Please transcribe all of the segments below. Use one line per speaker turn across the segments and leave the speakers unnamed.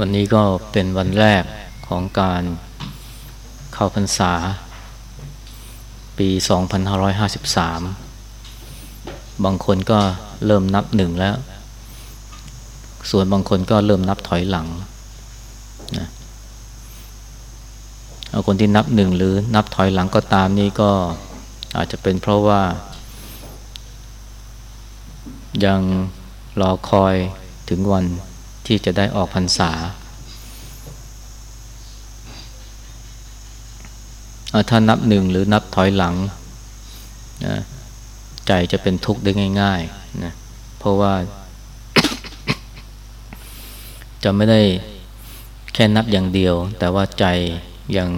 วันนี้ก็เป็นวันแรกของการเข้าพรรษา ปี 2553 บางคนก็เริ่มนับหนึ่งแล้ว ส่วนบางคนก็เริ่มนับถอยหลังนะเอาคนที่นับหนึ่งหรือนับถอยหลังก็ตามนี่ก็อาจจะเป็นเพราะว่า ยังรอคอยถึงวัน ที่จะได้ออกพรรษา ถ้านับหนึ่งหรือนับถอยหลังนะใจจะเป็นทุกข์ได้ง่ายๆนะเพราะว่า จะไม่ได้แค่นับอย่างเดียว แต่ว่าใจยัง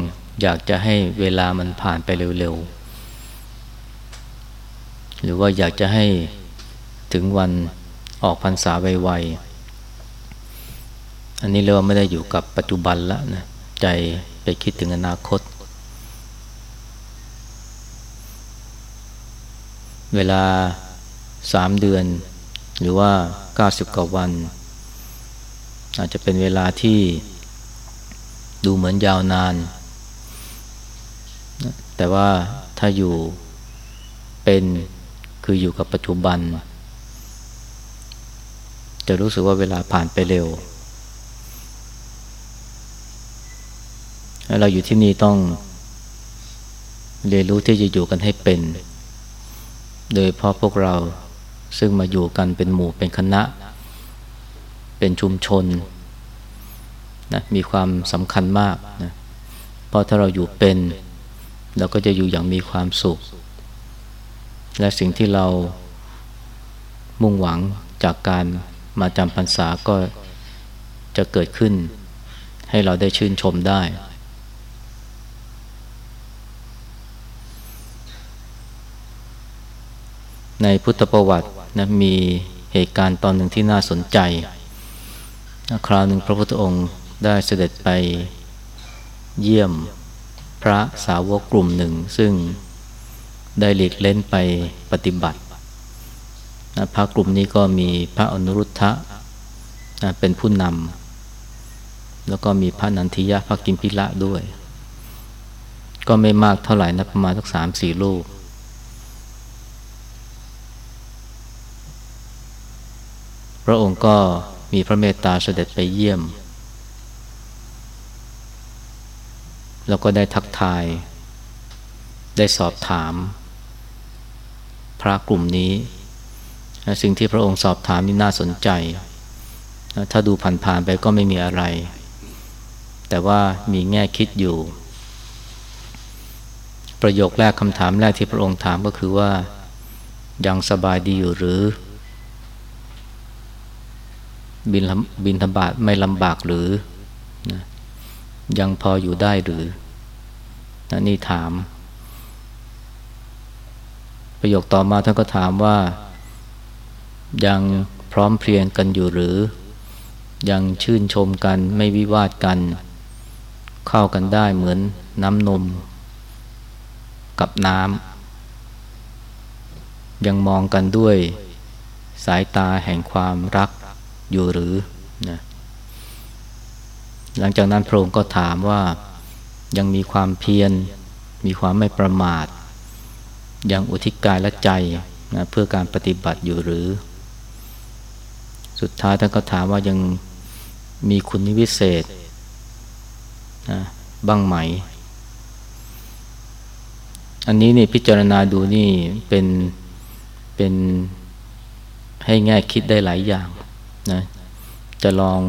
อยากจะให้เวลามันผ่านไปเร็วๆ หรือว่าอยากจะให้ถึงวันออกพรรษาไวๆ อันนี้เรียกว่าไม่ได้อยู่กับปัจจุบันแล้วนะใจไปคิดถึงอนาคต เวลาสามเดือน หรือว่าเก้าสิบกว่าวัน อาจจะเป็นเวลาที่ดูเหมือนยาวนาน แต่ว่าถ้าอยู่เป็นคืออยู่กับปัจจุบัน จะรู้สึกว่าเวลาผ่านไปเร็ว เราอยู่ที่นี่ต้องเรียนรู้ที่จะอยู่กันให้เป็น โดยเพราะพวกเราซึ่งมาอยู่กันเป็นหมู่เป็นคณะ เป็นชุมชนนะมีความสำคัญมากนะเพราะถ้าเราอยู่เป็น เราก็จะอยู่อย่างมีความสุข และสิ่งที่เรามุ่งหวังจากการมาจำพรรษาก็จะเกิดขึ้น ให้เราได้ชื่นชมได้ ในพุทธประวัตินะมีเหตุการณ์ตอนหนึ่งที่น่าสนใจ คราวหนึ่งพระพุทธองค์ได้เสด็จไปเยี่ยมพระสาวกกลุ่มหนึ่ง ซึ่งได้หลีกเล่นไปปฏิบัตินะพระกลุ่มนี้ก็มีพระอนุรุทธะนะเป็นผู้นำแล้วก็มีพระนันทิยะพระกิมพิละด้วย ก็ไม่มากเท่าไหร่นะประมาณสักสามสี่ลูก ระองค์ก็มีพระเมตตาเสด็จไปเยี่ยม แล้วก็ได้ทักทาย ได้สอบถาม พระกลุ่มนี้ สิ่งที่พระองค์สอบถามนี่น่าสนใจ ถ้าดูผ่านๆไปก็ไม่มีอะไร แต่ว่ามีแง่คิดอยู่ ประโยคแรกคำถามแรกที่พระองค์ถามก็คือว่ายังสบายดีอยู่หรือ บินบินธบาตไม่ลำบากหรือนะยังพออยู่ได้หรือนะนี่ถาม ประโยคต่อมาท่านก็ถามว่า ยังพร้อมเพรียงกันอยู่หรือ ยังชื่นชมกันไม่วิวาทกัน เข้ากันได้เหมือนน้ำนม กับน้ำยังมองกันด้วยสายตาแห่งความรัก อยู่หรือนะหลังจากนั้นพระองค์ก็ถามว่ายังมีความเพียร มีความไม่ประมาท ยังอุทิศกายและใจนะเพื่อการปฏิบัติอยู่หรือ สุดท้ายท่านก็ถามว่ายังมีคุณนิวิเศษนะบ้างไหม อันนี้นี่พิจารณาดูนี่เป็นเป็นให้แง่คิดได้หลายอย่าง นะจะลอง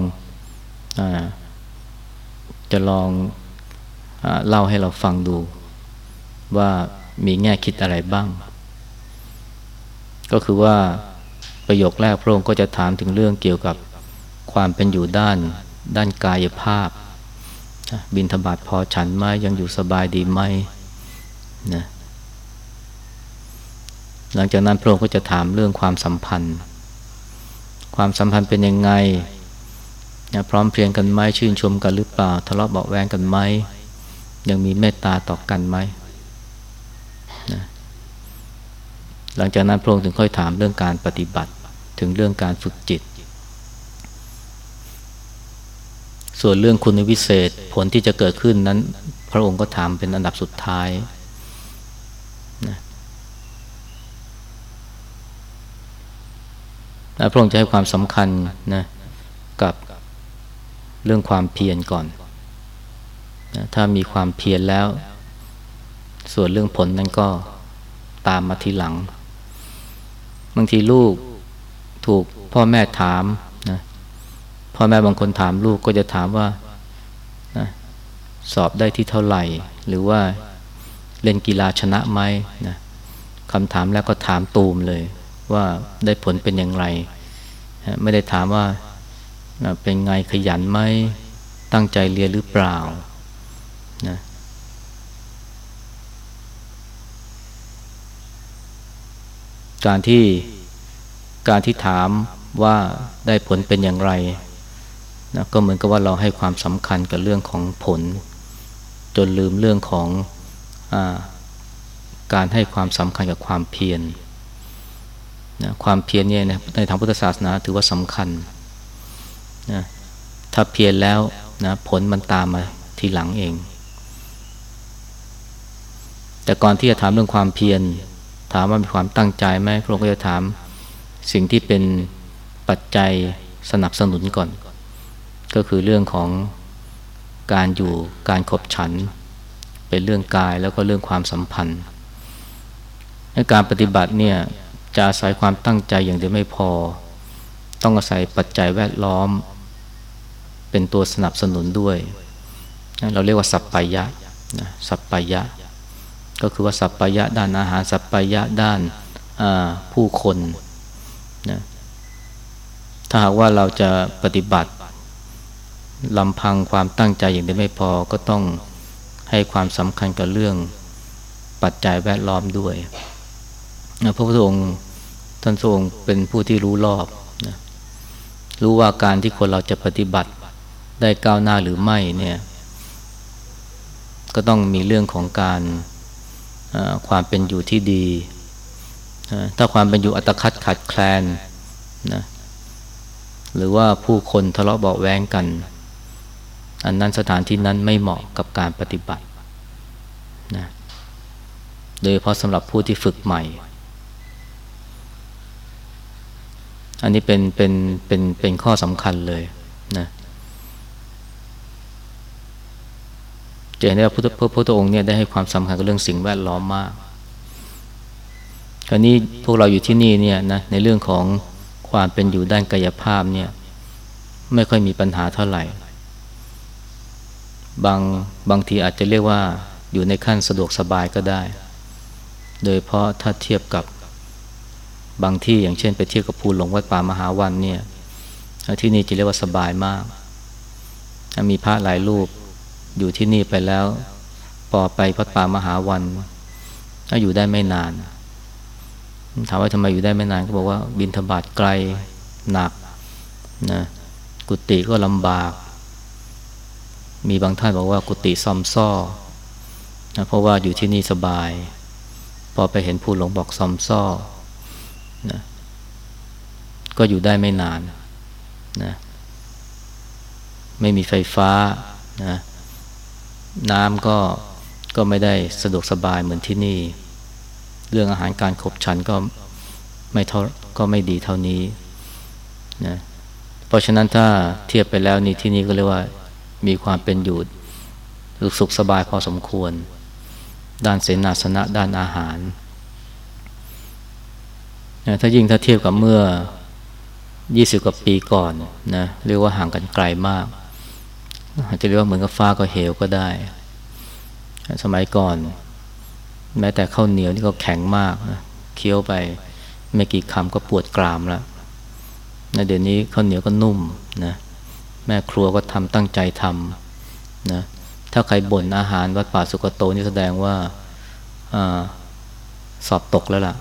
อจะลองอเล่าให้เราฟังดู ว่ามีแง่คิดอะไรบ้าง ก็คือว่าประโยคแรกพระองค์ก็จะถามถึงเรื่องเกี่ยวกับความเป็นอยู่ด้านด้านกายภาพ บินธบาตพอฉันไหมยังอยู่สบายดีไหมนะหลังจากนั้นพระองค์ก็จะถามเรื่องความสัมพันธ์ ความสัมพันธ์เป็นยังไงนะพร้อมเพรียงกันไหมชื่นชมกันหรือเปล่า ทะเลาะเบาแวงกันไหมยังมีเมตตาต่อกันไหมนะหลังจากนั้นพระองค์ถึงค่อยถามเรื่องการปฏิบัติถึงเรื่องการฝึกจิต ส่วนเรื่องคุณวิเศษผลที่จะเกิดขึ้นนั้น พระองค์ก็ถามเป็นอันดับสุดท้ายนะ พระองค์จะให้ความสำคัญนะกับเรื่องความเพียรก่อนนะถ้ามีความเพียรแล้ว ส่วนเรื่องผลนั้นก็ตามมาทีหลัง บางทีลูกถูกพ่อแม่ถามนะพ่อแม่บางคนถามลูกก็จะถามว่านะสอบได้ที่เท่าไหร่ หรือว่าเล่นกีฬาชนะไหมนะคำถามแล้วก็ถามตูมเลย ว่าได้ผลเป็นอย่างไร ไม่ได้ถามว่าเป็นไงขยันไหมตั้งใจเรียนหรือเปล่านะการที่การที่ถามว่าได้ผลเป็นอย่างไรนะก็เหมือนกับว่าเราให้ความสำคัญกับเรื่องของผล จนลืมเรื่องของอการให้ความสำคัญกับความเพียร นะความเพียรเนี่ยในทางพุทธศาสนาถือว่าสำคัญนะถ้าเพียรแล้วนะผลมันตามมาทีหลังเอง แต่ก่อนที่จะถามเรื่องความเพียรถามว่ามีความตั้งใจไหมพระองค์ก็จะถามสิ่งที่เป็นปัจจัยสนับสนุนก่อน ก็คือเรื่องของการอยู่การขบฉัน เป็นเรื่องกายแล้วก็เรื่องความสัมพันธ์การปฏิบัติเนี่ย จะอาศัยความตั้งใจอย่างเดียวไม่พอ ต้องอาศัยปัจจัยแวดล้อม เป็นตัวสนับสนุนด้วย เราเรียกว่าสัพพยะนะสัพพยะ ก็คือว่าสัพพยะด้านอาหาร สัพพยะด้านผู้คนนะถ้าหากว่าเราจะปฏิบัติลำพังความตั้งใจอย่างเดียวไม่พอก็ต้องให้ความสำคัญกับเรื่องปัจจัยแวดล้อมด้วย พระพุทธองค์ท่านทรงเป็นผู้ที่รู้รอบนะรู้ว่าการที่คนเราจะปฏิบัติได้ก้าวหน้าหรือไม่เนี่ย ก็ต้องมีเรื่องของการความเป็นอยู่ที่ดี ถ้าความเป็นอยู่อัตคัดขัดแคลนนะหรือว่าผู้คนทะเลาะเบาแวงกัน อันนั้นสถานที่นั้นไม่เหมาะกับการปฏิบัตินะโดยเพราะสำหรับผู้ที่ฝึกใหม่ อันนี้เป็นเป็นเป็นเป็นข้อสำคัญเลยนะจะเห็นได้ว่าพระพุทธองค์เนี่ยได้ให้ความสำคัญกับเรื่องสิ่งแวดล้อมมากคราวนี้พวกเราอยู่ที่นี่เนี่ยนะในเรื่องของความเป็นอยู่ด้านกายภาพเนี่ยไม่ค่อยมีปัญหาเท่าไหร่ บางบางทีอาจจะเรียกว่าอยู่ในขั้นสะดวกสบายก็ได้ โดยเพราะถ้าเทียบกับ บางที่อย่างเช่น ไปเที่ยบกับภูหลงวัดป่ามหาวันเนี่ยที่นี่จะเรียกว่าสบายมาก มีพระหลายรูปอยู่ที่นี่ไปแล้วพอไปวัดป่ามหาวันถ้าอยู่ได้ไม่นาน ถามว่าทำไมอยู่ได้ไม่นานก็บอกว่า บินธบาตไกลหนักนะกุฏิก็ลำบาก มีบางท่านบอกว่ากุฏิซอมซ่อนะเพราะว่าอยู่ที่นี่สบาย พอไปเห็นผู้หลงบอกซอมซ่อ นะก็อยู่ได้ไม่นานนะไม่มีไฟฟ้านะน้ำก็ก็ไม่ได้สะดวกสบายเหมือนที่นี่ เรื่องอาหารการขบฉันก็ไม่เท่าก็ไม่ดีเท่านี้นะเพราะฉะนั้นถ้าเทียบไปแล้วนี่ที่นี่ก็เรียกว่ามีความเป็นอยู่สุขสบายพอสมควร ด้านเสนาสนะด้านอาหาร ถ้ายิ่งถ้าเทียบกับเมื่อ 20 กว่าปีก่อนนะเรียกว่าห่างกันไกลมาก อาจจะเรียกว่าเหมือนกับฟ้าก็เหวก็ได้ สมัยก่อน แม้แต่ข้าวเหนียวนี่ก็แข็งมากนะเคี้ยวไปไม่กี่คำก็ปวดกรามแล้วนะเดี๋ยวนี้ข้าวเหนียวก็นุ่มนะแม่ครัวก็ทำตั้งใจทำนะถ้าใครบ่นอาหารวัดป่าสุกโตนี่แสดงว่าอสอบตกแล้วล่ะ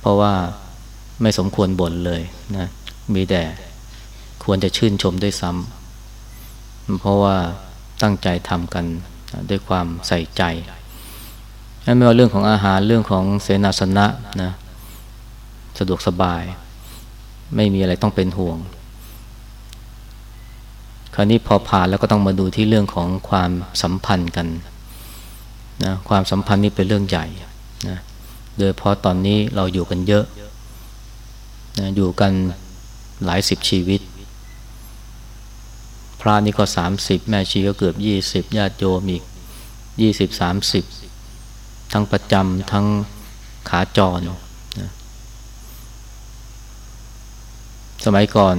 เพราะว่าไม่สมควรบ่นเลยนะมีแต่ควรจะชื่นชมด้วยซ้ำเพราะว่าตั้งใจทำกันด้วยความใส่ใจไม่ว่าเรื่องของอาหารเรื่องของเสนาสนะนะสะดวกสบาย ไม่มีอะไรต้องเป็นห่วง คราวนี้พอผ่านแล้วก็ต้องมาดูที่เรื่องของความสัมพันธ์กันนะความสัมพันธ์นี่เป็นเรื่องใหญ่นะ โดยเพราะตอนนี้เราอยู่กันเยอะนะอยู่กันหลายสิบชีวิต พระนี่ก็สามสิบแม่ชีก็เกือบยี่สิบญาติโยมอีกยี่สิบสามสิบทั้งประจำทั้งขาจรนะสมัยก่อน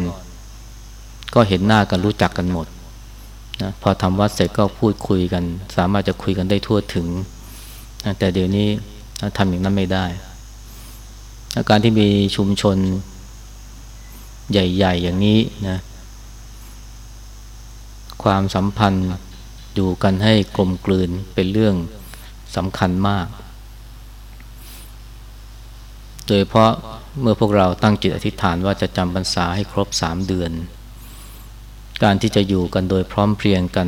ก็เห็นหน้ากันรู้จักกันหมดนะพอทำวัดเสร็จก็พูดคุยกัน สามารถจะคุยกันได้ทั่วถึงนะแต่เดี๋ยวนี้ ทำอย่างนั้นไม่ได้การที่มีชุมชนใหญ่ ๆ อย่างนี้นะความสัมพันธ์อยู่กันให้กลมกลืนเป็นเรื่องสำคัญมาก โดยเพราะเมื่อพวกเราตั้งจิตอธิษฐานว่าจะจำพรรษาให้ครบสามเดือน การที่จะอยู่กันโดยพร้อมเพรียงกัน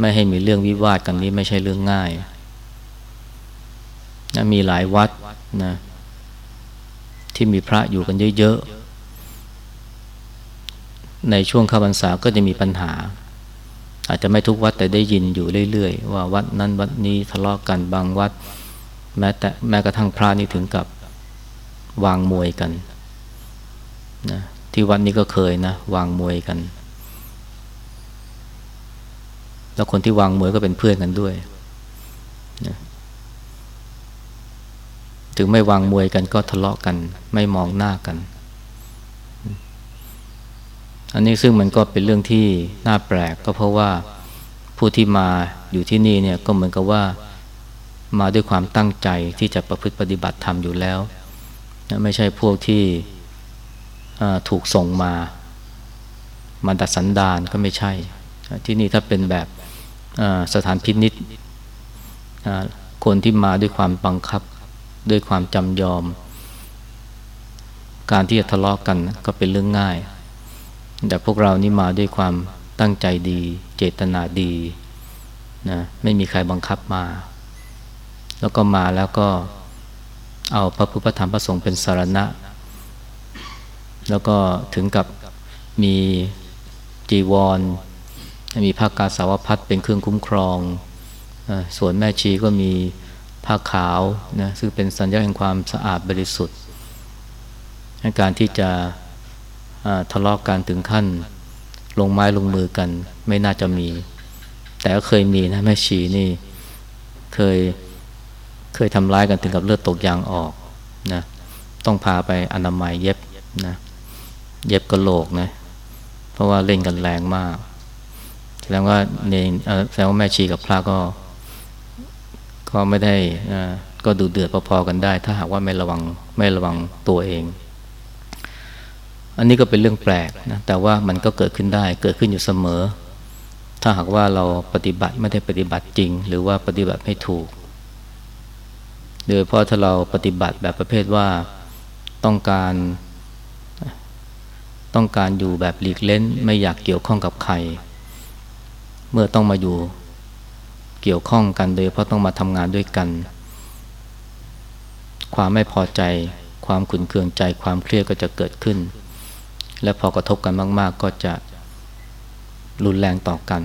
ไม่ให้มีเรื่องวิวาทกันนี้ไม่ใช่เรื่องง่าย นะมีหลายวัดนะที่มีพระอยู่กันเยอะๆ ในช่วงข้าพรรษาก็จะมีปัญหา อาจจะไม่ทุกวัดแต่ได้ยินอยู่เรื่อยๆ ว่าวัดนั้นวัดนี้ทะเลาะกกันบางวัด แม้แต่แม้กระทั่งพระนี่ถึงกับวางมวยกันนะที่วัดนี้ก็เคยนะวางมวยกัน แล้วคนที่วางมวยก็เป็นเพื่อนกันด้วยนะ ถึงไม่วางมวยกันก็ทะเลาะกัน ไม่มองหน้ากัน อันนี้ซึ่งมันก็เป็นเรื่องที่น่าแปลกก็เพราะว่าผู้ที่มาอยู่ที่นี่เนี่ยก็เหมือนกับว่ามาด้วยความตั้งใจที่จะประพฤติปฏิบัติธรรมอยู่แล้ว ไม่ใช่พวกที่ถูกส่งมา มาดัดสันดานก็ไม่ใช่ ที่นี่ถ้าเป็นแบบสถานพินิษคนที่มาด้วยความบังคับ ด้วยความจำยอม การที่จะทะเลาะกกันก็เป็นเรื่องง่าย แต่พวกเรานี่มาด้วยความตั้งใจดี เจตนาดีนะไม่มีใครบังคับมา แล้วก็มาแล้วก็เอาพระพุทธธรรมพระสงฆ์เป็นสารณะ แล้วก็ถึงกับมีจีวร มีผ้ากาสาวพัดเป็นเครื่องคุ้มครอง ส่วนแม่ชีก็มี ผ้าขาวนะซึ่งเป็นสัญญาแห่งความสะอาดบริสุทธิ์การที่จะทะเลาะกกันถึงขั้น ลงไม้ลงมือกัน ไม่น่าจะมี แต่ก็เคยมีนะแม่ชีนี่เคยเคยทำร้ายกันถึงกับเลือดตกยางออกนะต้องพาไปอนามัยเย็บนะเย็บกระโหลกนะเพราะว่าเล่นกันแรงมากแสดงว่าเนแสดงว่าแม่ชีกับพระก็ ก็ไม่ได้ก็ดูเดือดพอๆกันได้ ถ้าหากว่าไม่ระวังไม่ระวังตัวเอง อันนี้ก็เป็นเรื่องแปลกนะแต่ว่ามันก็เกิดขึ้นได้เกิดขึ้นอยู่เสมอ ถ้าหากว่าเราปฏิบัติไม่ได้ปฏิบัติจริง หรือว่าปฏิบัติไม่ถูกโดยเพราะถ้าเราปฏิบัติแบบประเภทว่าต้องการต้องการอยู่แบบหลีกเล่นไม่อยากเกี่ยวข้องกับใคร เมื่อต้องมาอยู่ เกี่ยวข้องกันโดยเพราะต้องมาทำงานด้วยกัน ความไม่พอใจ ความขุนเคืองใจ ความเครียดก็จะเกิดขึ้น และพอกระทบกันมาก ๆ ก็จะรุนแรงต่อกัน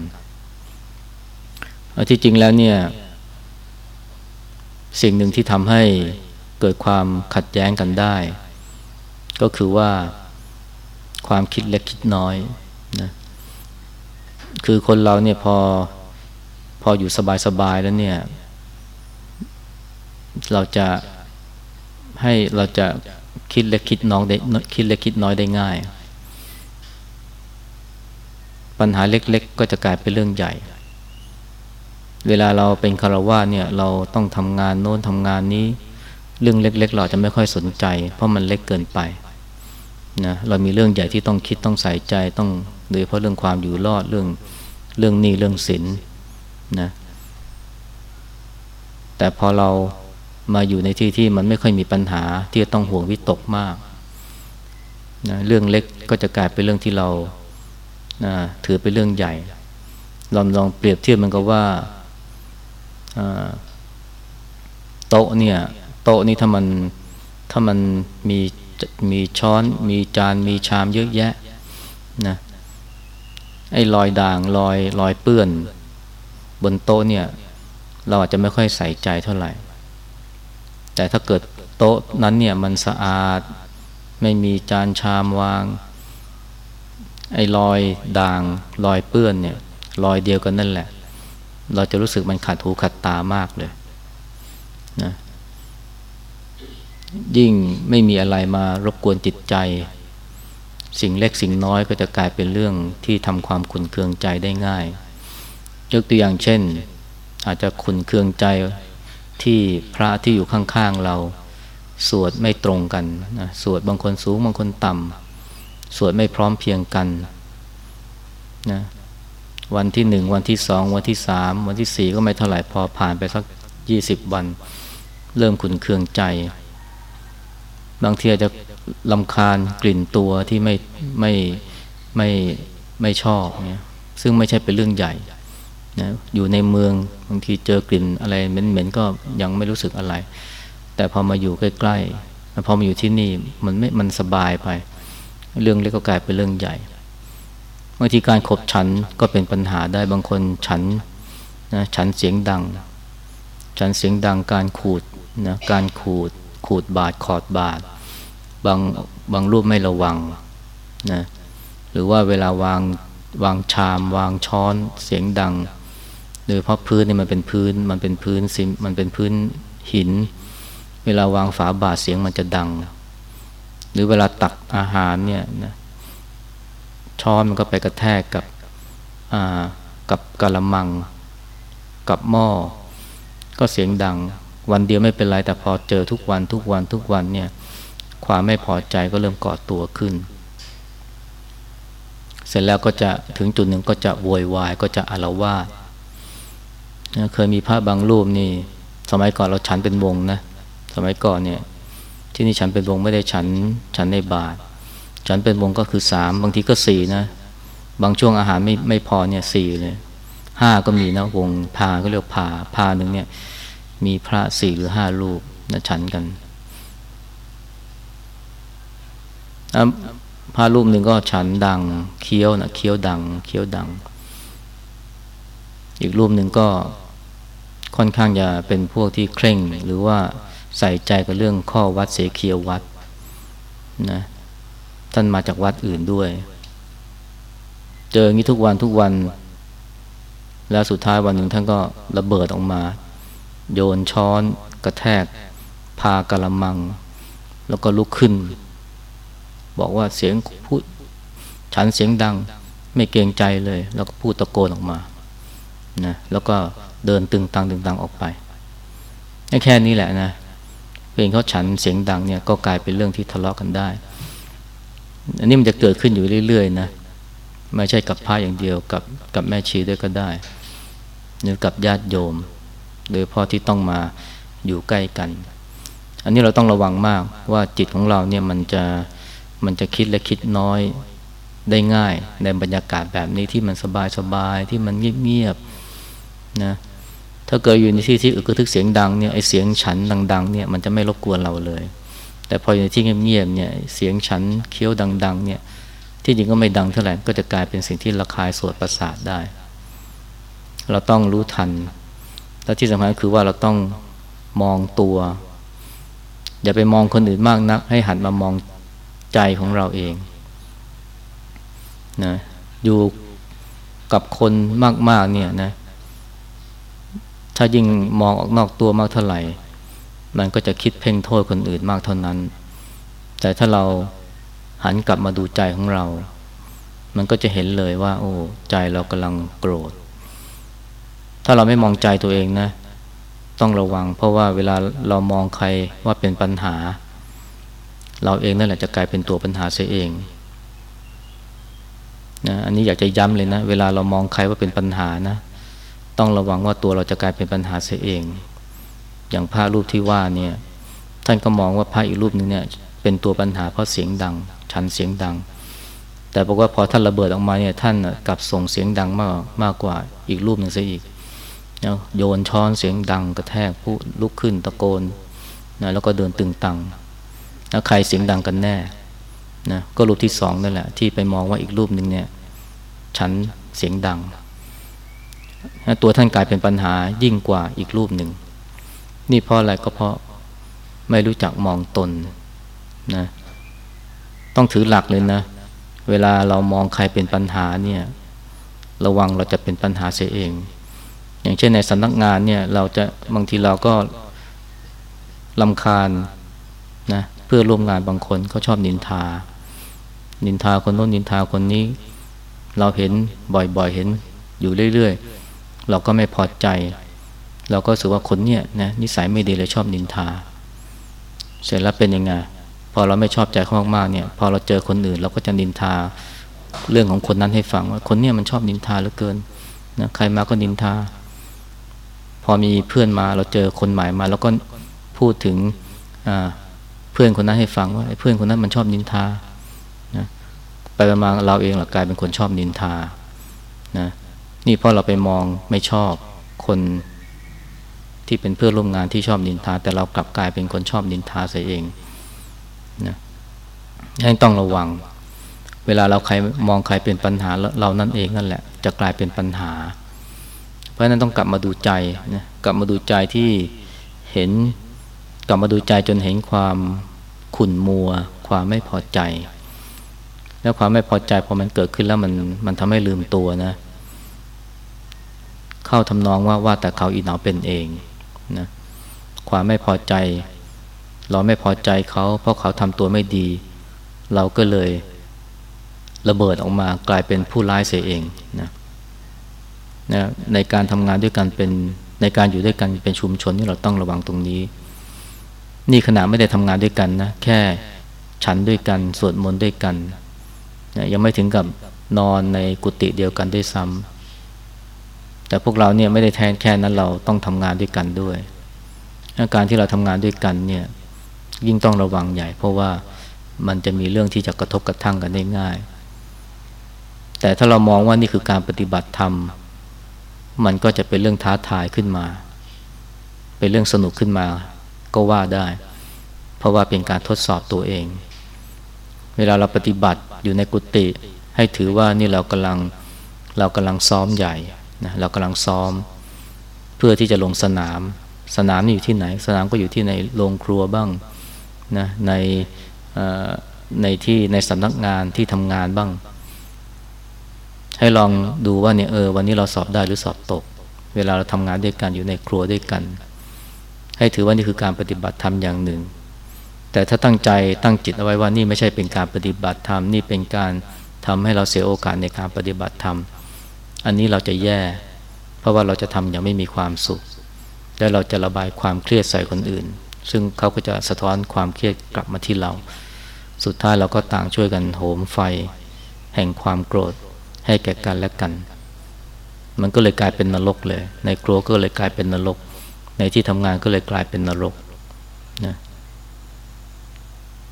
ที่จริงแล้วเนี่ย สิ่งหนึ่งที่ทำให้เกิดความขัดแย้งกันได้ ก็คือว่าความคิดเล็กคิดน้อยนะคือคนเราเนี่ยพอ พออยู่สบายๆแล้วเนี่ย เราจะให้เราจะคิดเล็กคิดน้องได้คิดเล็กคิดน้อยได้ง่าย ปัญหาเล็กๆ ก็จะกลายเป็นเรื่องใหญ่ เวลาเราเป็นคารวะเนี่ยเราต้องทำงานโน้นทำงานนี้ เรื่องเล็ก ๆ เราจะไม่ค่อยสนใจ เพราะมันเล็กเกินไปนะเรามีเรื่องใหญ่ที่ต้องคิดต้องใส่ใจต้องโดยเพราะเรื่องความอยู่รอดเรื่องเรื่องหนี้เรื่องศีล นะแต่พอเรามาอยู่ในที่ที่มันไม่ค่อยมีปัญหาที่จะต้องห่วงวิตกมากนะเรื่องเล็กก็จะกลายเป็นเรื่องที่เรานะถือเป็นเรื่องใหญ่ลองลองเปรียบเทียบมันกับว่าโต๊ะเนี่ยโต๊ะนี่ถ้ามันถ้ามันมีมีช้อน มีจานมีชามเยอะแยะนะไอ้รอยด่างรอยรอยเปื้อน บนโต๊ะเนี่ย เราอาจจะไม่ค่อยใส่ใจเท่าไหร่ แต่ถ้าเกิดโต๊ะนั้นเนี่ยมันสะอาด ไม่มีจานชามวาง ไอ้รอยด่างรอยเปื้อนเนี่ยรอยเดียวกันนั่นแหละ เราจะรู้สึกมันขัดหูขัดตามากเลยนะยิ่งไม่มีอะไรมารบกวนจิตใจ สิ่งเล็กสิ่งน้อยก็จะกลายเป็นเรื่องที่ทำความขุนเคืองใจได้ง่าย ยกตัวอย่างเช่น อาจจะขุนเคืองใจที่พระที่อยู่ข้างๆเรา สวดไม่ตรงกันนะสวดบางคนสูงบางคนต่ำสวดไม่พร้อมเพียงกันนะวันที่หนึ่งวันที่สองวันที่สามวันที่สี่ก็ไม่เท่าไหร่พอผ่านไปสักยี่สิบวัน เริ่มขุนเคืองใจ บางทีอาจจะลำคาญกลิ่นตัวที่ไม่ไม่ไม่ไม่ชอบเนี่ยซึ่งไม่ใช่เป็นเรื่องใหญ่ นะอยู่ในเมืองบางทีเจอกลิ่นอะไรเหม็นๆก็ยังไม่รู้สึกอะไร แต่พอมาอยู่ใกล้ๆพอมาอยู่ที่นี่มันไม่มันสบายไป เรื่องเล็กก็กลายเป็นเรื่องใหญ่บางทีการขบฉันก็เป็นปัญหาได้บางคนฉันนะฉันเสียงดัง ฉันเสียงดังการขูดนะการขูดขูดบาดขอดบาดบางบางรูปไม่ระวังนะหรือว่าเวลาวางวางชาม วางช้อนเสียงดัง โดยเพราะพื้นนี่มันเป็นพื้น มันเป็นพื้นซิมมันเป็นพื้นหิน เวลาวางฝาบาทเสียงมันจะดัง หรือเวลาตักอาหารเนี่ยนะช้อนมันก็ไปกระแทกกับกับกะละมัง กับหม้อ ก็เสียงดัง วันเดียวไม่เป็นไร แต่พอเจอทุกวันทุกวันทุกวันเนี่ยความไม่พอใจก็เริ่มก่อตัวขึ้น เสร็จแล้วก็จะถึงจุดหนึ่งก็จะโวยวายก็จะอารวาส เคยมีภาพบางรูปนี่ สมัยก่อนเราฉันเป็นวงนะ สมัยก่อนเนี่ย ที่นี่ฉันเป็นวงไม่ได้ฉันฉันในบาท ฉันเป็นวงก็คือสามบางทีก็สี่นะ บางช่วงอาหารไม่ไม่พอเนี่ยสี่เลยห้าก็มีนะวงพาก็เรียกพาพาหนึ่งเนี่ย มีพระสี่หรือห้ารูปนะฉันกันพระรูปหนึ่งก็ฉันดังเคี้ยวนะเคี้ยวดังเคี้ยวดัง อีกรูปหนึ่งก็ ค่อนข้างจะเป็นพวกที่เคร่ง หรือว่าใส่ใจกับเรื่องข้อวัดเสเคียววัดนะท่านมาจากวัดอื่นด้วย เจออย่างนี้ทุกวันทุกวัน แล้วสุดท้ายวันหนึ่งท่านก็ระเบิดออกมา โยนช้อนกระแทก พากระมัง แล้วก็ลุกขึ้น บอกว่าเสียงพูดฉันเสียงดัง ไม่เกรงใจเลย แล้วก็พูดตะโกนออกมานะแล้วก็ เดินตึงตังตึงตังออกไปแค่นี้แหละนะเพียงเขาฉันเสียงดังเนี่ยก็กลายเป็นเรื่องที่ทะเลาะกันได้ อันนี้มันจะเกิดขึ้นอยู่เรื่อยๆนะไม่ใช่กับพระอย่างเดียวกับกับแม่ชีด้วยก็ได้ หรือกับญาติโยม โดยพ่อที่ต้องมาอยู่ใกล้กัน อันนี้เราต้องระวังมากว่าจิตของเราเนี่ยมันจะมันจะคิดและคิดน้อยได้ง่ายในบรรยากาศแบบนี้ที่มันสบายๆที่มันเงียบๆนะ ถ้าเกิดอยู่ในที่ที่อึกระทึกเสียงดังเนี่ยไอเสียงฉันดังๆเนี่ยมันจะไม่รบกวนเราเลย แต่พออยู่ในที่เงียบๆเนี่ยเสียงฉันเคี้ยวดัง ๆ เนี่ยที่จริงก็ไม่ดังเท่าไหร่ก็จะกลายเป็นสิ่งที่ระคายสวดประสาทได้ เราต้องรู้ทัน และที่สำคัญคือว่าเราต้องมองตัว อย่าไปมองคนอื่นมากนัก ให้หันมามองใจของเราเองนะอยู่กับคนมากๆเนี่ยนะ ถ้ายิ่งมองออกนอกตัวมากเท่าไหร่ มันก็จะคิดเพ่งโทษคนอื่นมากเท่านั้น แต่ถ้าเราหันกลับมาดูใจของเรา มันก็จะเห็นเลยว่า โอ้ใจเรากำลังโกรธ ถ้าเราไม่มองใจตัวเองนะ ต้องระวัง เพราะว่าเวลาเรามองใครว่าเป็นปัญหา เราเองนั่นแหละจะกลายเป็นตัวปัญหาเสียเองนะอันนี้อยากจะย้ำเลยนะ เวลาเรามองใครว่าเป็นปัญหานะ ต้องระวังว่าตัวเราจะกลายเป็นปัญหาเสียเอง อย่างพระรูปที่ว่าเนี่ยท่านก็มองว่าพระอีกรูปหนึ่งเนี่ยเป็นตัวปัญหาเพราะเสียงดัง ฉันเสียงดัง แต่บอกว่าพอท่านระเบิดออกมาเนี่ยท่านกลับส่งเสียงดังมากมากกว่าอีกรูปหนึ่งซะอีกโยนช้อนเสียงดังกระแทกผู้ลุกขึ้นตะโกนนะแล้วก็เดินตึงตังแล้วใครเสียงดังกันแน่นะก็รูปที่สองนั่นแหละที่ไปมองว่าอีกรูปหนึ่งเนี่ยฉันเสียงดัง ตัวท่านกลายเป็นปัญหายิ่งกว่าอีกรูปหนึ่ง นี่เพราะอะไรก็เพราะไม่รู้จักมองตนนะต้องถือหลักเลยนะ เวลาเรามองใครเป็นปัญหาเนี่ย ระวังเราจะเป็นปัญหาเสียเอง อย่างเช่นในสำนักงานเนี่ย เราจะบางทีเราก็ลำคาญนะเพื่อร่วมงานบางคนเขาชอบนินทา นินทาคนโน้นนินทาคนนี้ เราเห็นบ่อยๆเห็นอยู่เรื่อยๆ เราก็ไม่พอใจ เราก็รู้สึกว่าคนเนี่ยนะนิสัยไม่ดีเลยชอบนินทา เสร็จแล้วเป็นยังไงพอเราไม่ชอบใจเขามากๆเนี่ยพอเราเจอคนอื่นเราก็จะนินทาเรื่องของคนนั้นให้ฟังว่าคนเนี่ยมันชอบนินทาเหลือเกินนะใครมาก็นินทา พอมีเพื่อนมาเราเจอคนใหม่มา แล้วก็พูดถึงเพื่อนคนนั้นให้ฟังว่าเพื่อนคนนั้นมันชอบนินทานะไปประมาณเราเองเรากลายเป็นคนชอบนินทานะ นี่เพราะเราไปมองไม่ชอบคนที่เป็นเพื่อนร่วมงานที่ชอบนินทา แต่เรากลับกลายเป็นคนชอบนินทาเสียเองนะให้ต้องระวัง เวลาเราใครมองใครเป็นปัญหาเรานั่นเองนั่นแหละ จะกลายเป็นปัญหา เพราะนั้นต้องกลับมาดูใจนะกลับมาดูใจที่เห็นกลับมาดูใจจนเห็นความขุ่นมัว ความไม่พอใจ แล้วความไม่พอใจพอมันเกิดขึ้นแล้วมันมันทำให้ลืมตัวนะ เข้าทำนองว่าว่าแต่เขาอีหนาวเป็นเองนะความไม่พอใจ เราไม่พอใจเขา เพราะเขาทำตัวไม่ดี เราก็เลยระเบิดออกมากลายเป็นผู้ร้ายเสียเองนะนะในการทำงานด้วยกันเป็นในการอยู่ด้วยกันเป็นชุมชนที่เราต้องระวังตรงนี้ นี่ขณะไม่ได้ทำงานด้วยกันนะแค่ฉันด้วยกันสวดมนต์ด้วยกันนะยังไม่ถึงกับนอนในกุฏิเดียวกันด้วยซ้ำ แต่พวกเราเนี่ยไม่ได้แทนแค่นั้นเราต้องทำงานด้วยกันด้วยการที่เราทำงานด้วยกันเนี่ยยิ่งต้องระวังใหญ่ เพราะว่ามันจะมีเรื่องที่จะกระทบกระทั่งกันได้ง่าย แต่ถ้าเรามองว่านี่คือการปฏิบัติธรรม มันก็จะเป็นเรื่องท้าทายขึ้นมา เป็นเรื่องสนุกขึ้นมาก็ว่าได้ เพราะว่าเป็นการทดสอบตัวเอง เวลาเราปฏิบัติอยู่ในกุฏิให้ถือว่านี่เรากำลังเรากำลังซ้อมใหญ่ นะเรากำลังซ้อม เพื่อที่จะลงสนาม สนามนี่อยู่ที่ไหน สนามก็อยู่ที่ในโรงครัวบ้างนะในในที่ในสำนักงานที่ทำงานบ้าง ให้ลองดูว่าเนี่ยเออวันนี้เราสอบได้หรือสอบตก เวลาเราทำงานด้วยกันอยู่ในครัวด้วยกัน ให้ถือว่านี่คือการปฏิบัติธรรมอย่างหนึ่ง แต่ถ้าตั้งใจตั้งจิตเอาไว้ว่านี่ไม่ใช่เป็นการปฏิบัติธรรมนี่เป็นการทำให้เราเสียโอกาสในการปฏิบัติธรรม อันนี้เราจะแย่ เพราะว่าเราจะทำอย่างไม่มีความสุข และเราจะระบายความเครียดใส่คนอื่น ซึ่งเขาก็จะสะท้อนความเครียดกลับมาที่เรา สุดท้ายเราก็ต่างช่วยกันโหมไฟ แห่งความโกรธให้แก่กันและกัน มันก็เลยกลายเป็นนรกเลย ในครัวก็เลยกลายเป็นนรก ในที่ทำงานก็เลยกลายเป็นนรกนะ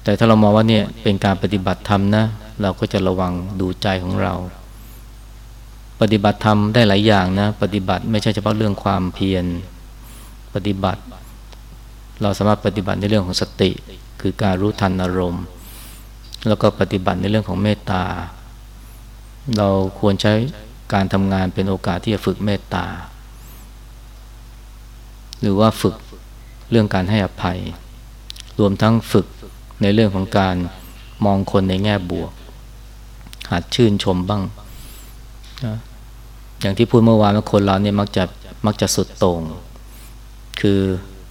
แต่ถ้าเรามองว่าเนี่ยเป็นการปฏิบัติธรรมนะ เราก็จะระวังดูใจของเรา ปฏิบัติธรรมได้หลายอย่างนะ ปฏิบัติไม่ใช่เฉพาะเรื่องความเพียรปฏิบัติ เราสามารถปฏิบัติในเรื่องของสติ คือการรู้ทันอารมณ์ แล้วก็ปฏิบัติในเรื่องของเมตตา เราควรใช้การทำงานเป็นโอกาสที่จะฝึกเมตตา หรือว่าฝึกเรื่องการให้อภัย รวมทั้งฝึกในเรื่องของการมองคนในแง่บวก หัดชื่นชมบ้างนะ อย่างที่พูดเมื่อวานว่าคนเราเนี่ยมักจะมักจะสุดโต่งคือ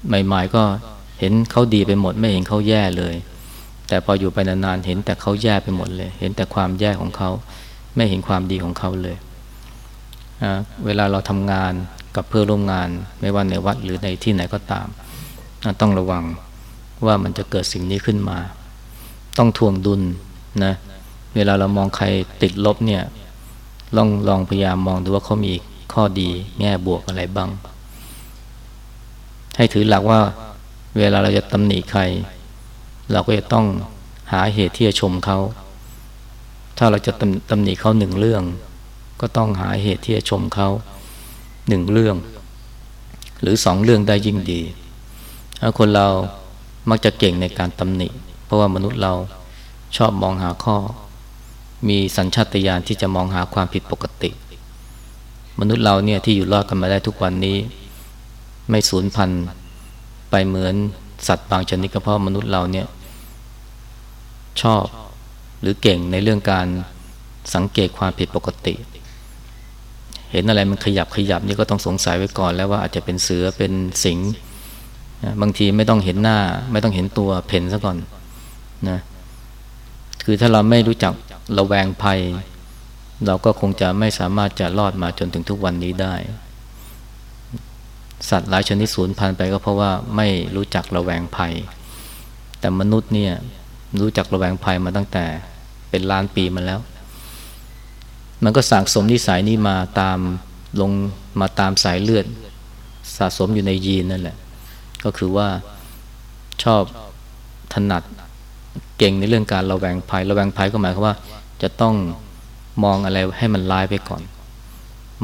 ใหม่ๆก็เห็นเขาดีไปหมดไม่เห็นเขาแย่เลย แต่พออยู่ไปนานๆเห็นแต่เขาแย่ไปหมดเลย เห็นแต่ความแย่ของเขา ไม่เห็นความดีของเขาเลยเวลาเราทำงานกับเพื่อนร่วมงาน ไม่ว่าในวัดหรือในที่ไหนก็ตาม ต้องระวังว่ามันจะเกิดสิ่งนี้ขึ้นมา ต้องทวงดุลนะเวลาเรามองใครติดลบเนี่ย ลองลองพยายามมองดูว่าเขามีข้อดีแง่บวกอะไรบ้าง ให้ถือหลักว่าเวลาเราจะตำหนิใคร เราก็จะต้องหาเหตุที่จะชมเขา ถ้าเราจะตำหนิเขาหนึ่งเรื่อง ก็ต้องหาเหตุที่จะชมเขาหนึ่งเรื่อง หรือสองเรื่องได้ยิ่งดีถ้าคนเรามักจะเก่งในการตำหนิ เพราะว่ามนุษย์เราชอบมองหาข้อ มีสัญชาตญาณที่จะมองหาความผิดปกติ มนุษย์เราเนี่ยที่อยู่รอดกันมาได้ทุกวันนี้ ไม่สูญพันธุ์ไปเหมือนสัตว์บางชนิดก็เพราะมนุษย์เราเนี่ย ชอบหรือเก่งในเรื่องการสังเกตความผิดปกติ เห็นอะไรมันขยับขยับนี่ก็ต้องสงสัยไว้ก่อนแล้วว่าอาจจะเป็นเสือเป็นสิงบางทีไม่ต้องเห็นหน้า ไม่ต้องเห็นตัวเพ่นซะก่อนนะคือถ้าเราไม่รู้จัก ระแวงภัย เราก็คงจะไม่สามารถจะรอดมาจนถึงทุกวันนี้ได้ สัตว์หลายชนิดสูญพันธุ์ไปก็เพราะว่าไม่รู้จักระแวงภัย แต่มนุษย์เนี่ยรู้จักระแวงภัยมาตั้งแต่เป็นล้านปีมาแล้ว มันก็สะสมนิสัยนี้มาตามลงมาตามสายเลือด สะสมอยู่ในยีนนั่นแหละ ก็คือว่าชอบถนัดเก่งในเรื่องการระแวงภัย ระแวงภัยก็หมายความว่า จะต้องมองอะไรให้มันร้ายไปก่อน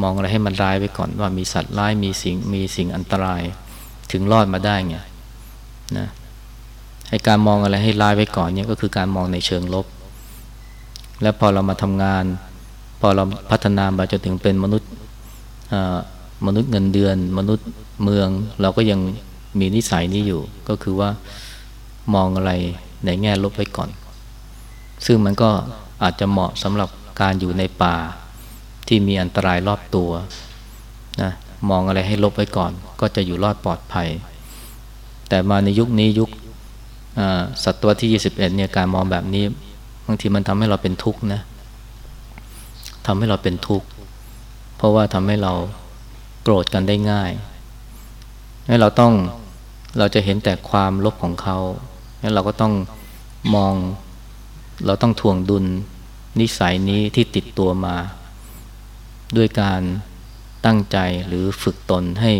มองอะไรให้มันร้ายไปก่อน ว่ามีสัตว์ร้ายมีสิ่งมีสิ่งอันตราย ถึงรอดมาได้ไงนะให้การมองอะไรให้ร้ายไว้ก่อนเนี่ยก็คือการมองในเชิงลบ และพอเรามาทำงาน พอเราพัฒนามาจนถึงเป็นมนุษย์มนุษย์เงินเดือน มนุษย์เมือง เราก็ยังมีนิสัยนี้อยู่ ก็คือว่ามองอะไรในแง่ลบไว้ก่อน ซึ่งมันก็ อาจจะเหมาะสำหรับการอยู่ในป่าที่มีอันตรายรอบตัวนะมองอะไรให้ลบไว้ก่อน ก็จะอยู่รอดปลอดภัย แต่มาในยุคนี้ยุคศตวรรษที่ 21เนี่ยการมองแบบนี้บางทีมันทำให้เราเป็นทุกข์นะทำให้เราเป็นทุกข์เพราะว่าทำให้เราโกรธกันได้ง่ายให้เราต้องเราจะเห็นแต่ความลบของเขาแล้วเราก็ต้องมอง เราต้องทวงดุลนิสัยนี้ที่ติดตัวมา ด้วยการตั้งใจหรือฝึกตนให้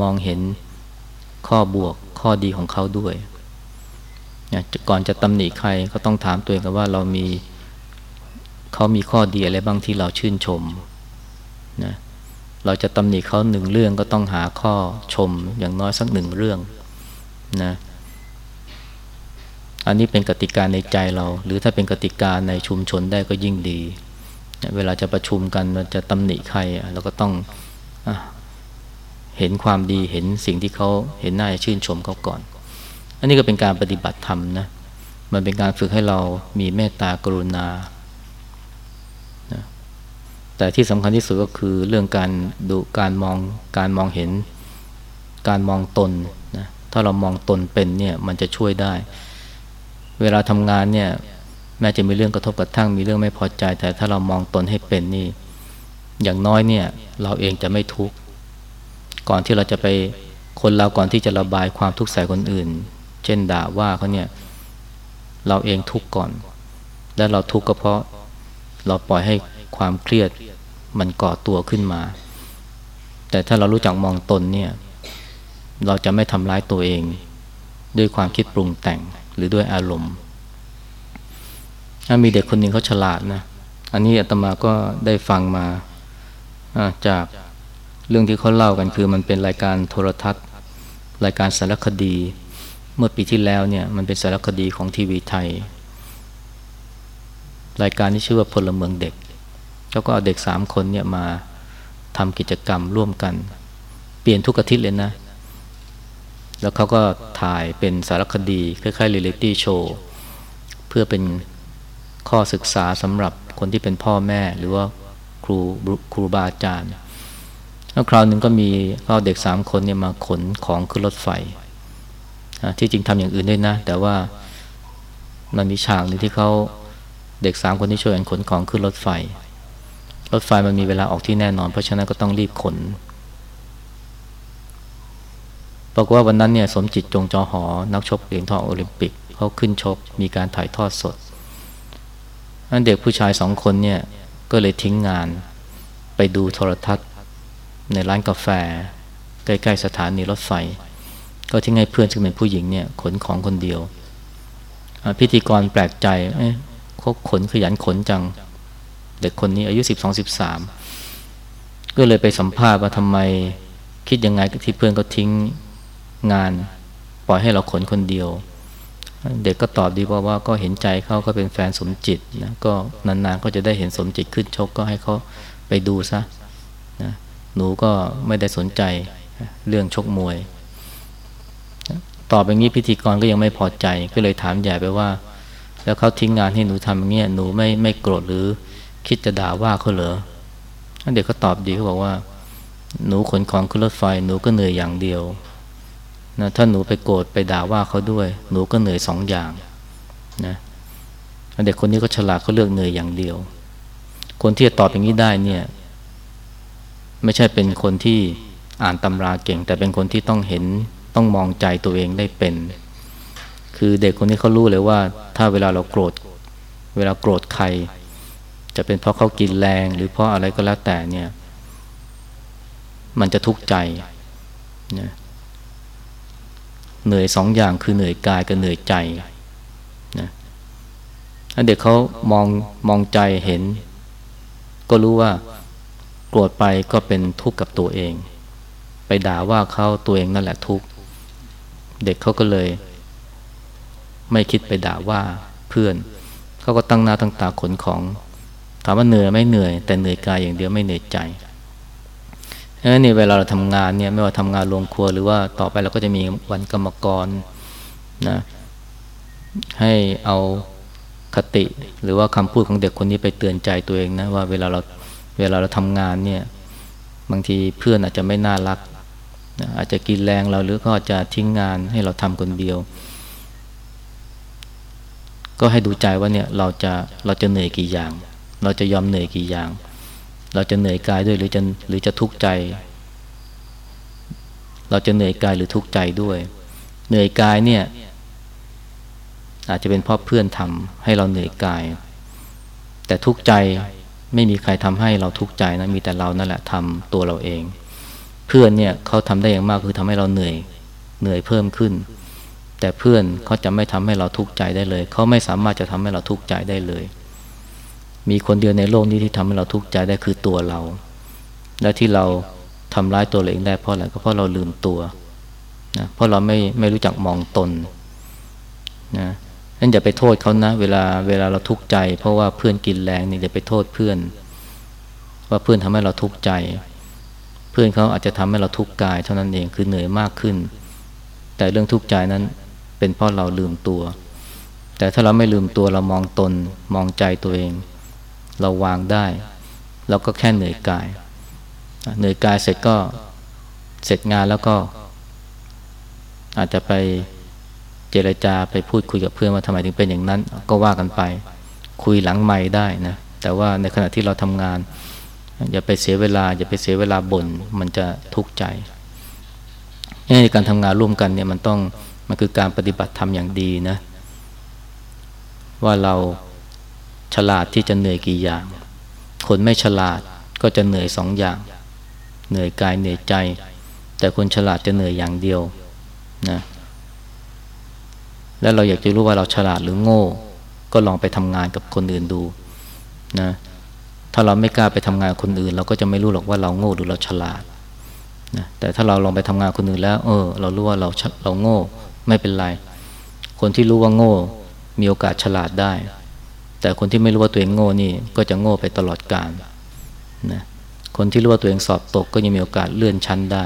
มองเห็นข้อบวกข้อดีของเขาด้วย ก่อนจะตำหนิใครก็ต้องถามตัวเองกันว่าเรามีเขามีข้อดีอะไรบ้างที่เราชื่นชมนะเราจะตำหนิเขาหนึ่งเรื่องก็ต้องหาข้อชมอย่างน้อยสักหนึ่งเรื่องนะ อันนี้เป็นกติกาในใจเรา หรือถ้าเป็นกติกาในชุมชนได้ก็ยิ่งดี เวลาจะประชุมกันเราจะตำหนิใครเราก็ต้องอเห็นความดีเห็นสิ่งที่เขาเห็นหน้าชื่นชมเขาก่อน อันนี้ก็เป็นการปฏิบัติธรรมนะมันเป็นการฝึกให้เรามีเมตตากรุณานะแต่ที่สำคัญที่สุดก็คือเรื่องการดูการมองการมองเห็นการมองตนนะถ้าเรามองตนเป็นเนี่ยมันจะช่วยได้ เวลาทำงานเนี่ยแม้จะมีเรื่องกระทบกระทั่งมีเรื่องไม่พอใจ แต่ถ้าเรามองตนให้เป็นนี่ อย่างน้อยเนี่ย เราเองจะไม่ทุกข์ก่อนที่เราจะไปคนเราก่อนที่จะระบายความทุกข์ใส่คนอื่น เช่นด่าว่าเขาเนี่ย เราเองทุกข์ก่อน และเราทุกข์ก็เพราะเราปล่อยให้ความเครียดมันก่อตัวขึ้นมา แต่ถ้าเรารู้จักมองตนเนี่ย เราจะไม่ทำร้ายตัวเอง ด้วยความคิดปรุงแต่ง หรือด้วยอารมณ์ ถ้ามีเด็กคนหนึ่งเขาฉลาดนะ อันนี้อาตมาก็ได้ฟังมาจากเรื่องที่เขาเล่ากันคือมันเป็นรายการโทรทัศน์ รายการสารคดี เมื่อปีที่แล้วเนี่ยมันเป็นสารคดีของทีวีไทย รายการที่ชื่อว่าพลเมืองเด็ก แล้วก็เอาเด็กสามคนเนี่ยมาทำกิจกรรมร่วมกัน เปลี่ยนทุกอาทิตย์เลยนะ แล้วเขาก็ถ่ายเป็นสารคดีคล้ายๆเรียลิตี้โชว์เพื่อเป็นข้อศึกษาสำหรับคนที่เป็นพ่อแม่ หรือว่าครูครูบาอาจารย์แล้วคราวหนึ่งก็มีเขาเด็กสามคนเนี่ยมาขนของขึ้นรถไฟที่จริงทำอย่างอื่นด้วยนะ แต่ว่ามันมีฉากหนึ่งที่เขาเด็กสามคนที่ช่วยกันขนของขึ้นรถไฟ รถไฟมันมีเวลาออกที่แน่นอน เพราะฉะนั้นก็ต้องรีบขน ปรากฏว่าวันนั้นเนี่ยสมจิตจงจอหอ นักชกเหรียญทองโอลิมปิกเขาขึ้นชกมีการถ่ายทอดสดอันเด็กผู้ชายสองคนเนี่ยก็เลยทิ้งงานไปดูโทรทัศน์ ในร้านกาแฟ ใกล้ๆสถานีรถไฟ ก็ทิ้งให้เพื่อนซึ่งเป็นผู้หญิงเนี่ยขนของคนเดียว พิธีกรแปลกใจเอ๊ะเขาขนขยันขนจัง เด็กคนนี้อายุสิบสองสิบสามก็เลยไปสัมภาษณ์ว่าทำไมคิดยังไงที่เพื่อนก็ทิ้ง งานปล่อยให้เราขนคนเดียว เด็กก็ตอบดีว่าว่าก็เห็นใจเขาก็เป็นแฟนสมจิตนะก็นานๆก็จะได้เห็นสมจิตขึ้นชกก็ให้เขาไปดูซะนะหนูก็ไม่ได้สนใจเรื่องชกมวยตอบอย่างนี้พิธีกรก็ยังไม่พอใจก็เลยถามใหญ่ไปว่า แล้วเขาทิ้งงานให้หนูทำอย่างเงี้ยหนูไม่ไม่โกรธหรือคิดจะด่าว่าเขาเหรอเด็กเขาตอบดีเขาบอกว่า หนูขนของขึ้นรถไฟหนูก็เหนื่อยอย่างเดียว นะถ้าหนูไปโกรธไปด่าว่าเขาด้วย หนูก็เหนื่อยสองอย่างนะเด็กคนนี้ก็ฉลาดเขาเลือกเหนื่อยอย่างเดียว คนที่จะตอบอย่างนี้ได้เนี่ย ไม่ใช่เป็นคนที่อ่านตำราเก่ง แต่เป็นคนที่ต้องเห็นต้องมองใจตัวเองได้เป็น คือเด็กคนนี้เขารู้เลยว่า ถ้าเวลาเราโกรธ เวลาโกรธใคร จะเป็นเพราะเขากินแรง หรือเพราะอะไรก็แล้วแต่เนี่ย มันจะทุกข์ใจนะ เหนื่อยสองอย่างคือเหนื่อยกายกับเหนื่อยใจนะเด็กเขามองมองใจเห็น ก็รู้ว่าโกรธไปก็เป็นทุกข์กับตัวเอง ไปด่าว่าเขาตัวเองนั่นแหละทุกข์เด็กเขาก็เลย ไม่คิดไปด่าว่าเพื่อนเขาก็ตั้งหน้าตั้งตาขนของ ถามว่าเหนื่อยไม่เหนื่อย แต่เหนื่อยกายอย่างเดียวไม่เหนื่อยใจ นั้นนี่เวลาเราทำงานเนี่ยไม่ว่าทำงานโรงครัวหรือว่าต่อไปเราก็จะมีวันกรรมกรนะให้เอาคติ หรือว่าคำพูดของเด็กคนนี้ไปเตือนใจตัวเองนะว่าเวลาเราเวลาเราทำงานเนี่ยบางทีเพื่อนอาจจะไม่น่ารักนะอาจจะกินแรงเราหรือก็อาจจะทิ้งงานให้เราทำคนเดียว ก็ให้ดูใจว่าเนี่ยเราจะเราจะเหนื่อยกี่อย่าง เราจะยอมเหนื่อยกี่อย่าง เราจะเหนื่อยกายด้วยหรือจะหรือจะทุกข์ใจ เราจะเหนื่อยกายหรือทุกข์ใจด้วย เหนื่อยกายเนี่ย อาจจะเป็นเพราะเพื่อนทำให้เราเหนื่อยกาย แต่ทุกข์ใจไม่มีใครทำให้เราทุกข์ใจนะมีแต่เรานั่นแหละทำตัวเราเอง เพื่อนเนี่ยเขาทำได้อย่างมากคือทำให้เราเหนื่อยเหนื่อยเพิ่มขึ้น แต่เพื่อนเขาจะไม่ทำให้เราทุกข์ใจได้เลย เขาไม่สามารถจะทำให้เราทุกข์ใจได้เลย มีคนเดียวในโลกนี้ที่ทำให้เราทุกข์ใจได้คือตัวเรา และที่เราทำร้ายตัวเองได้เพราะอะไรก็เพราะเราลืมตัวนะเพราะเราไม่ไม่รู้จักมองตนนะนั่นอย่าไปโทษเขานะ เวลาเวลาเราทุกข์ใจ เพราะว่าเพื่อนกินแรงนี่อย่าไปโทษเพื่อน ว่าเพื่อนทำให้เราทุกข์ใจ เพื่อนเขาอาจจะทำให้เราทุกข์กาย เท่านั้นเองคือเหนื่อยมากขึ้น แต่เรื่องทุกข์ใจนั้นเป็นเพราะเราลืมตัว แต่ถ้าเราไม่ลืมตัวเรามองตนมองใจตัวเอง เราวางได้ เราก็แค่เหนื่อยกาย เหนื่อยกายเสร็จก็เสร็จงานแล้วก็ อาจจะไปเจรจาไปพูดคุยกับเพื่อนว่าทำไมถึงเป็นอย่างนั้น ก็ว่ากันไป คุยหลังไม่ได้นะ แต่ว่าในขณะที่เราทำงาน อย่าไปเสียเวลา อย่าไปเสียเวลาบน่นมันจะทุกข์ใจในการทำงานร่วมกันเนี่ยมันต้องมันคือการปฏิบัติธรรมอย่างดีนะ ว่าเรา ฉลาดที่จะเหนื่อยกี่อย่าง คนไม่ฉลาดก็จะเหนื่อยสองอย่าง เหนื่อยกายเหนื่อยใจ แต่คนฉลาดจะเหนื่อยอย่างเดียวนะแล้วเราอยากจะรู้ว่าเราฉลาดหรือโง่ ก็ลองไปทำงานกับคนอื่นดูนะถ้าเราไม่กล้าไปทำงานคนอื่น เราก็จะไม่รู้หรอกว่าเราโง่หรือเราฉลาดนะแต่ถ้าเราลองไปทำงานคนอื่นแล้ว เออ เรารู้ว่าเราเราโง่ไม่เป็นไร คนที่รู้ว่าโง่ มีโอกาสฉลาดได้ แต่คนที่ไม่รู้ว่าตัวเองโง่นี่ก็จะโง่ไปตลอดกาลนะคนที่รู้ว่าตัวเองสอบตกก็ยังมีโอกาสเลื่อนชั้นได้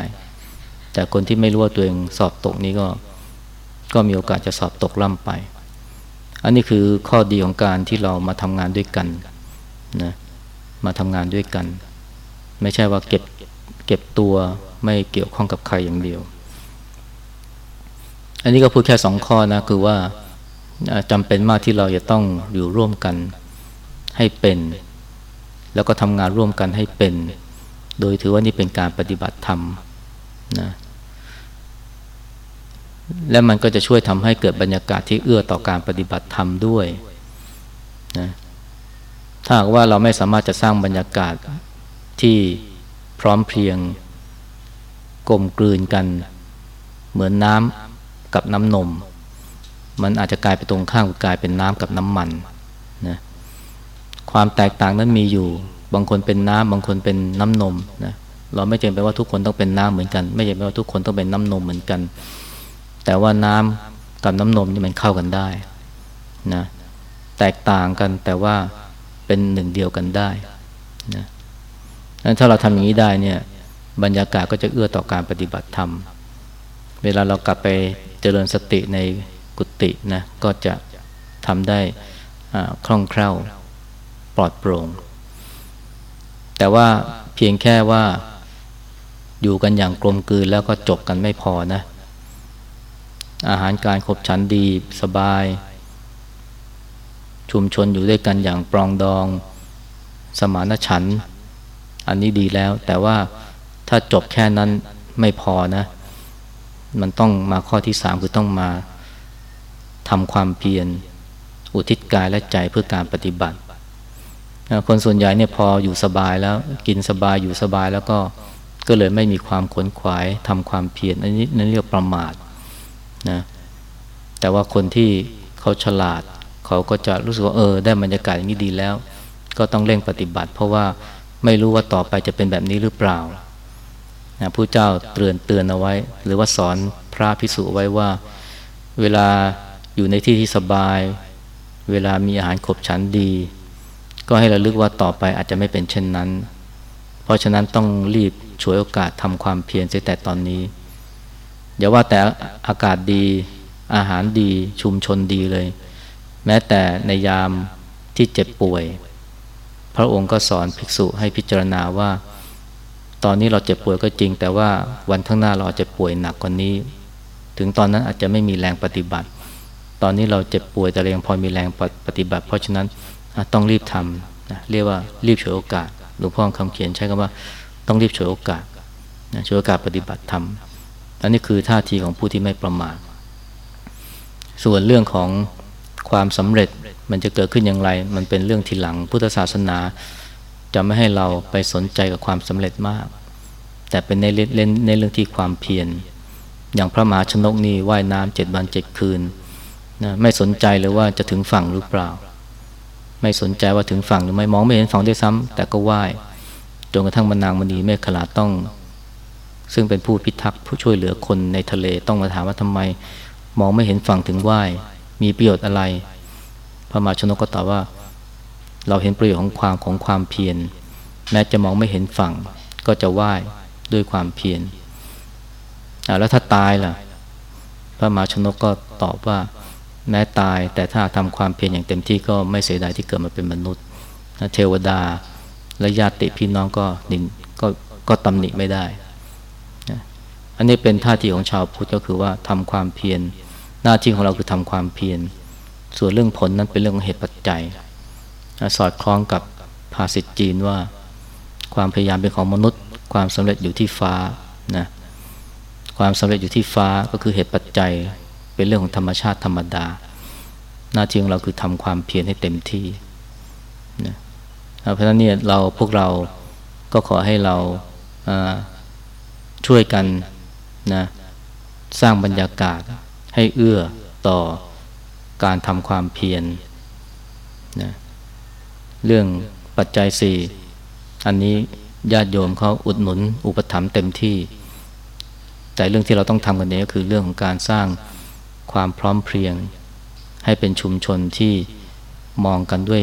แต่คนที่ไม่รู้ว่าตัวเองสอบตกนี้ก็ก็มีโอกาสจะสอบตกล่ำไป อันนี้คือข้อดีของการที่เรามาทำงานด้วยกันนะมาทำงานด้วยกัน ไม่ใช่ว่าเก็บเก็บตัวไม่เกี่ยวข้องกับใครอย่างเดียว อันนี้ก็พูดแค่สองข้อนะคือว่า จำเป็นมากที่เราจะต้องอยู่ร่วมกันให้เป็น แล้วก็ทำงานร่วมกันให้เป็น โดยถือว่านี่เป็นการปฏิบัติธรรมนะและมันก็จะช่วยทำให้เกิดบรรยากาศที่เอื้อต่อการปฏิบัติธรรมด้วยนะถ้าหากว่าเราไม่สามารถจะสร้างบรรยากาศที่พร้อมเพรียงกลมกลืนกัน เหมือนน้ำกับน้ำนม มันอาจจะกลายไปตรงข้ามกลายเป็นน้ำกับน้ำมันนะความแตกต่างนั้นมีอยู่ บางคนเป็นน้ำบางคนเป็นน้ำนมนะเราไม่จำเป็นว่าทุกคนต้องเป็นน้ำเหมือนกัน ไม่จำเป็นว่าทุกคนต้องเป็นน้ำนมเหมือนกัน แต่ว่าน้ำกับน้ำนมนี่มันเข้ากันได้นะแตกต่างกันแต่ว่าเป็นหนึ่งเดียวกันได้นะถ้าเราทำอย่างนี้ได้เนี่ยบรรยากาศก็จะเอื้อต่อการปฏิบัติธรรม เวลาเรากลับไปเจริญสติใน กุฏินะก็จะทำได้คล่องแคล่วปลอดโปร่ง แต่ว่าเพียงแค่ว่าอยู่กันอย่างกลมกลืนแล้วก็จบกันไม่พอนะ อาหารการขบฉันดีสบาย ชุมชนอยู่ด้วยกันอย่างปรองดอง สมานฉัน อันนี้ดีแล้ว แต่ว่าถ้าจบแค่นั้นไม่พอนะ มันต้องมาข้อที่สามคือต้องมา ทำความเพียร อุทิศกายและใจเพื่อการปฏิบัติ คนส่วนใหญ่เนี่ยพออยู่สบายแล้วกินสบายอยู่สบายแล้วก็ก็เลยไม่มีความขนขวายทำความเพียรอันนี้นั่นเรียกประมาทนะแต่ว่าคนที่เขาฉลาด เขาก็จะรู้สึกว่าเออ ได้บรรยากาศอย่างนี้ดีแล้ว ก็ต้องเร่งปฏิบัติ เพราะว่าไม่รู้ว่าต่อไปจะเป็นแบบนี้หรือเปล่านะผู้เจ้าเตือนเตือนเอาไว้ หรือว่าสอนพระพิสุไว้ว่า เวลา อยู่ในที่ที่สบาย เวลามีอาหารขบฉันดี ก็ให้ระลึกว่าต่อไปอาจจะไม่เป็นเช่นนั้น เพราะฉะนั้นต้องรีบฉวยโอกาสทำความเพียรเสียแต่ตอนนี้ อย่าว่าแต่อากาศดีอาหารดีชุมชนดีเลย แม้แต่ในยามที่เจ็บป่วย พระองค์ก็สอนภิกษุให้พิจารณาว่า ตอนนี้เราเจ็บป่วยก็จริง แต่ว่าวันข้างหน้าเราจะป่วยหนักกว่านี้ ถึงตอนนั้นอาจจะไม่มีแรงปฏิบัติ ตอนนี้เราเจ็บป่วยแต่เรายังพอมีแรงปฏิบัติ เพราะฉะนั้นต้องรีบทำนะเรียกว่ารีบฉวยโอกาสหลวงพ่อคำเขียนใช้คำว่าต้องรีบฉวยโอกาสนะฉวยโอกาสปฏิบัติธรรมอันนี้คือท่าทีของผู้ที่ไม่ประมาทส่วนเรื่องของความสำเร็จมันจะเกิดขึ้นอย่างไร มันเป็นเรื่องทีหลังพุทธศาสนา จะไม่ให้เราไปสนใจกับความสำเร็จมาก แต่เป็นในเล่นในเรื่องที่ความเพียรอย่างพระมหาชนกนี่ว่ายน้ำเจ็ดวันเจ็ดคืน นะไม่สนใจเลยว่าจะถึงฝั่งหรือเปล่า ไม่สนใจว่าถึงฝั่งหรือไม่มองไม่เห็นฝั่งด้วยซ้ำแต่ก็ว่ายจนกระทั่งมานางมณีเมฆขลาต้อง ซึ่งเป็นผู้พิทักษ์ผู้ช่วยเหลือคนในทะเลต้องมาถามว่าทำไม มองไม่เห็นฝั่งถึงว่ายมีประโยชน์อะไร พระมาชนกก็ตอบว่า เราเห็นประโยชน์ของความของความเพียรแม้จะมองไม่เห็นฝั่ง ก็จะว่ายด้วยความเพียรแล้วถ้าตายล่ะ พระมาชนกก็ตอบว่า แม้ตายแต่ถ้าทำความเพียรอย่างเต็มที่ก็ไม่เสียดายที่เกิดมาเป็นมนุษย์เทวดาและญาติพี่น้องก็นินก็ก็ตำหนิไม่ได้ อันนี้เป็นท่าทีของชาวพุทธก็คือว่าทำความเพียรหน้าที่ของเราคือทำความเพียรส่วนเรื่องผลนั้นเป็นเรื่องของเหตุปัจจัย สอดคล้องกับภาษิตจีนว่า ความพยายามเป็นของมนุษย์ ความสำเร็จอยู่ที่ฟ้านะความสำเร็จอยู่ที่ฟ้าก็คือเหตุปัจจัย เป็นเรื่องของธรรมชาติธรรมดา หน้าที่ของเราคือทำความเพียรให้เต็มที่นะเพราะฉะนั้นเนี่ยเราพวกเราก็ขอให้เราช่วยกันนะสร้างบรรยากาศให้เอื้อต่อการทำความเพียรนะเรื่องปัจจัยสี่อันนี้ญาติโยมเขาอุดหนุนอุปถัมภ์เต็มที่ แต่เรื่องที่เราต้องทำกันนี้ก็คือเรื่องของการสร้าง ความพร้อมเพรียง ให้เป็นชุมชนที่มองกันด้วย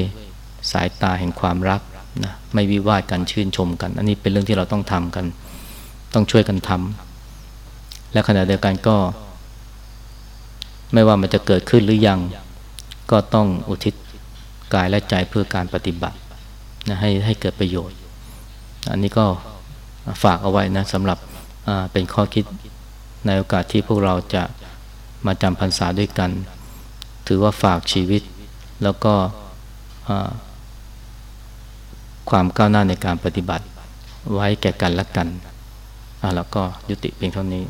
สายตาแห่งความรักนะไม่วิวาทกันชื่นชมกัน อันนี้เป็นเรื่องที่เราต้องทำกัน ต้องช่วยกันทำและขณะเดียวกันก็ ไม่ว่ามันจะเกิดขึ้นหรือยัง ก็ต้องอุทิศกายและใจเพื่อการปฏิบัตินะให้ให้เกิดประโยชน์ อันนี้ก็ฝากเอาไว้นะสำหรับเป็นข้อคิดในโอกาสที่พวกเราจะ มาจำพรรษาด้วยกัน ถือว่าฝากชีวิต แล้วก็ความก้าวหน้าในการปฏิบัติไว้แก่กันและกันแล้วก็ยุติเพียงเท่านี้